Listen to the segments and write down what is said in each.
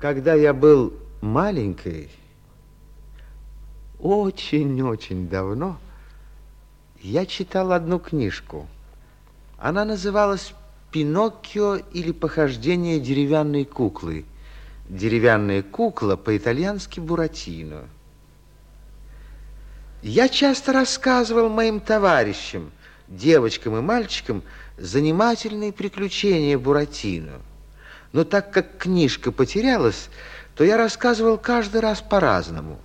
Когда я был маленькой, очень-очень давно, я читал одну книжку. Она называлась «Пиноккио или похождение деревянной куклы». Деревянная кукла по-итальянски «Буратино». Я часто рассказывал моим товарищам, девочкам и мальчикам, занимательные приключения Буратино. Но так как книжка потерялась, то я рассказывал каждый раз по-разному.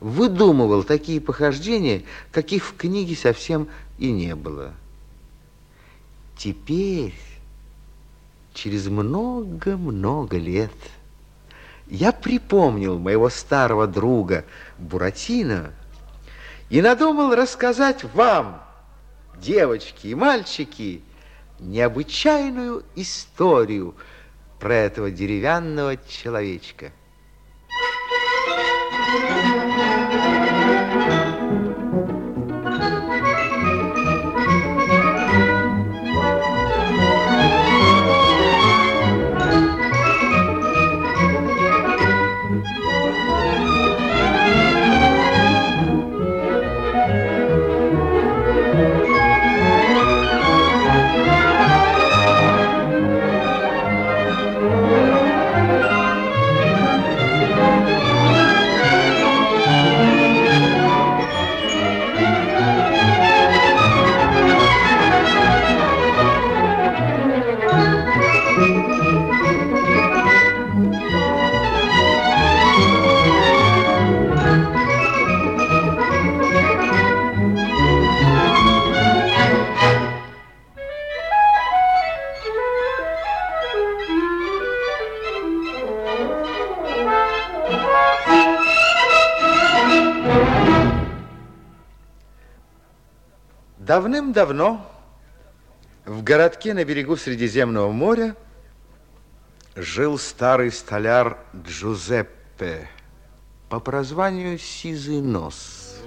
Выдумывал такие похождения, каких в книге совсем и не было. Теперь, через много-много лет, я припомнил моего старого друга Буратино и надумал рассказать вам, девочки и мальчики, необычайную историю – про этого деревянного человечка. Давным-давно в городке на берегу Средиземного моря жил старый столяр Джузеппе по прозванию Сизый Нос.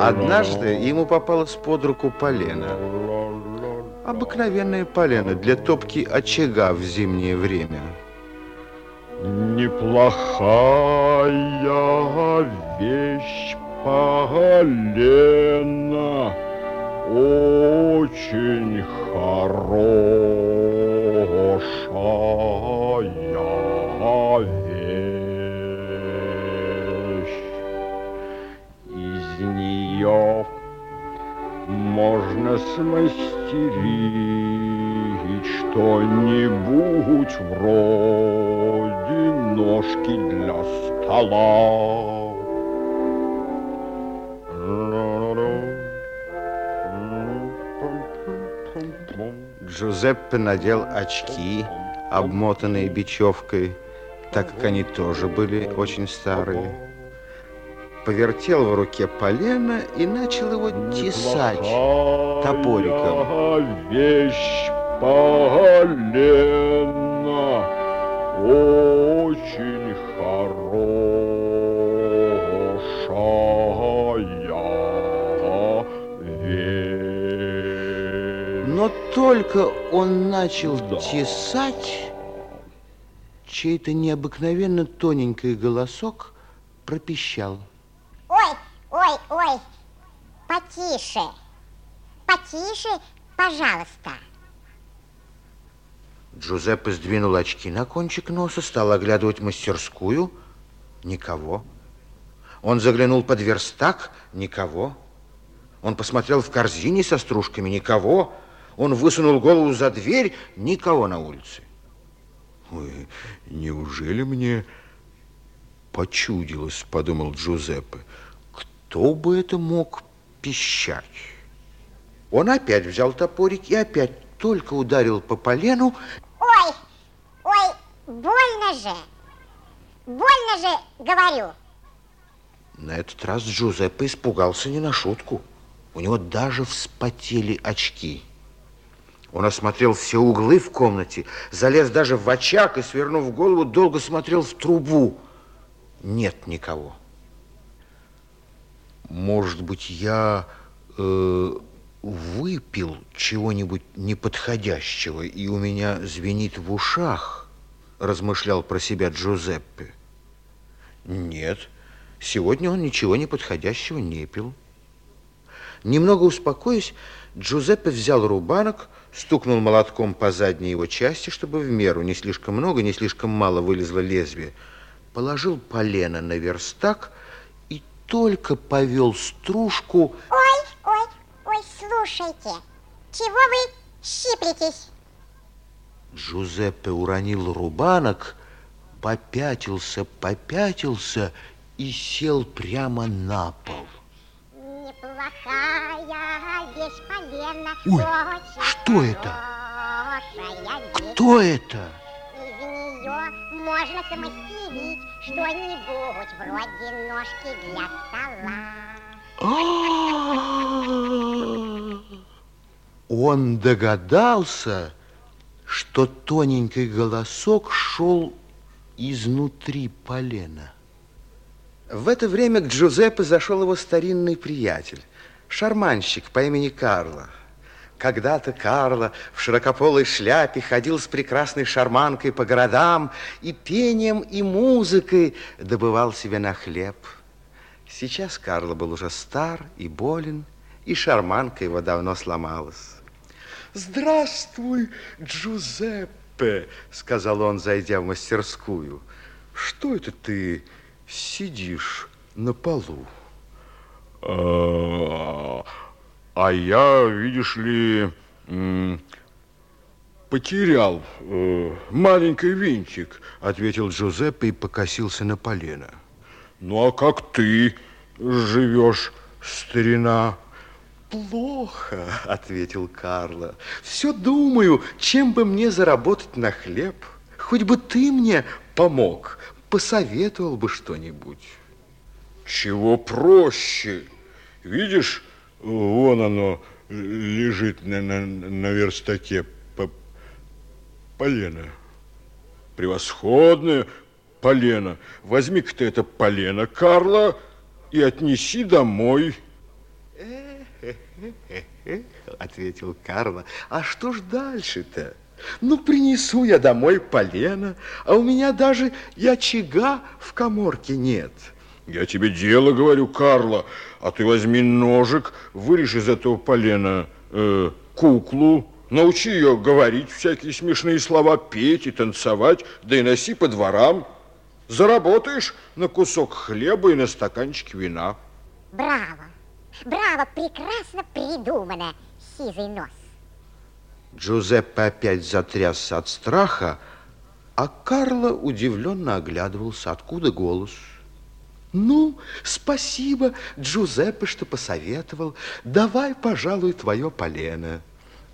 Однажды ему попалось под руку полено. Обыкновенное полено для топки очага в зимнее время. Неплохая вещь полено, очень хорошая вещь. Из нее можно смастерить что-нибудь вроде ножки для стола. Джузеппе надел очки, обмотанные бечевкой, так как они тоже были очень старые повертел в руке полено и начал его тесать топориком. Вещь полено очень хорошая вещь. Но только он начал да. тесать, чей-то необыкновенно тоненький голосок пропищал. Ой, ой, потише, потише, пожалуйста. Джузеппе сдвинул очки на кончик носа, стал оглядывать мастерскую. Никого. Он заглянул под верстак. Никого. Он посмотрел в корзине со стружками. Никого. Он высунул голову за дверь. Никого на улице. Ой, неужели мне почудилось, подумал Джузеппе. Кто бы это мог пищать? Он опять взял топорик и опять только ударил по полену. Ой, ой, больно же, больно же, говорю. На этот раз Джузеппе испугался не на шутку. У него даже вспотели очки. Он осмотрел все углы в комнате, залез даже в очаг и, свернув голову, долго смотрел в трубу. Нет никого. Может быть, я э, выпил чего-нибудь неподходящего, и у меня звенит в ушах, размышлял про себя Джузеппе. Нет, сегодня он ничего неподходящего не пил. Немного успокоясь, Джузеппе взял рубанок, стукнул молотком по задней его части, чтобы в меру не слишком много, не слишком мало вылезло лезвие, положил полено на верстак и только повел стружку... Ой, ой, ой, слушайте, чего вы щиплетесь? Джузеппе уронил рубанок, попятился, попятился и сел прямо на пол. Неплохая вещь полена. Ой, что это? Кто это? Нее можно смастерить что-нибудь вроде ножки для стола. А! Он догадался, что тоненький голосок шел изнутри полена. В это время к Джузеппе зашел его старинный приятель, шарманщик по имени Карло. Когда-то Карло в широкополой шляпе ходил с прекрасной шарманкой по городам и пением и музыкой добывал себе на хлеб. Сейчас Карло был уже стар и болен, и шарманка его давно сломалась. «Здравствуй, Джузеппе!» — сказал он, зайдя в мастерскую. «Что это ты сидишь на полу?» А, я, видишь ли, потерял э, маленький винтик. Ответил Джузеппе и покосился на полено. Ну, а как ты живешь, старина? Плохо, ответил Карло. Все думаю, чем бы мне заработать на хлеб. Хоть бы ты мне помог, посоветовал бы что-нибудь. Чего проще? Видишь, вон оно лежит на, на, на верстаке по, полено. Превосходное полено. Возьми-ка ты это полено, Карла, и отнеси домой. Ответил Карло. А что ж дальше-то? Ну, принесу я домой полено, а у меня даже и очага в коморке нет. Я тебе дело говорю, Карла, а ты возьми ножик, вырежь из этого полена э, куклу, научи ее говорить всякие смешные слова, петь и танцевать, да и носи по дворам. Заработаешь на кусок хлеба и на стаканчик вина. Браво, браво, прекрасно придумано, сизый нос. Джузеппе опять затрясся от страха, а Карло удивленно оглядывался, откуда голос. Ну, спасибо, Джузеппе, что посоветовал. Давай, пожалуй, твое полено.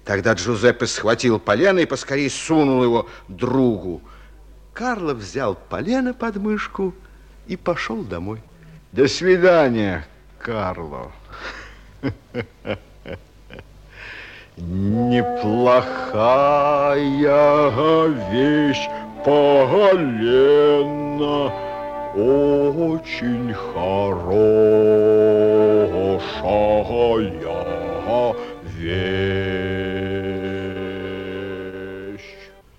Тогда Джузеппе схватил полено и поскорее сунул его другу. Карло взял полено под мышку и пошел домой. До свидания, Карло. Неплохая вещь полена, очень хорошая вещь.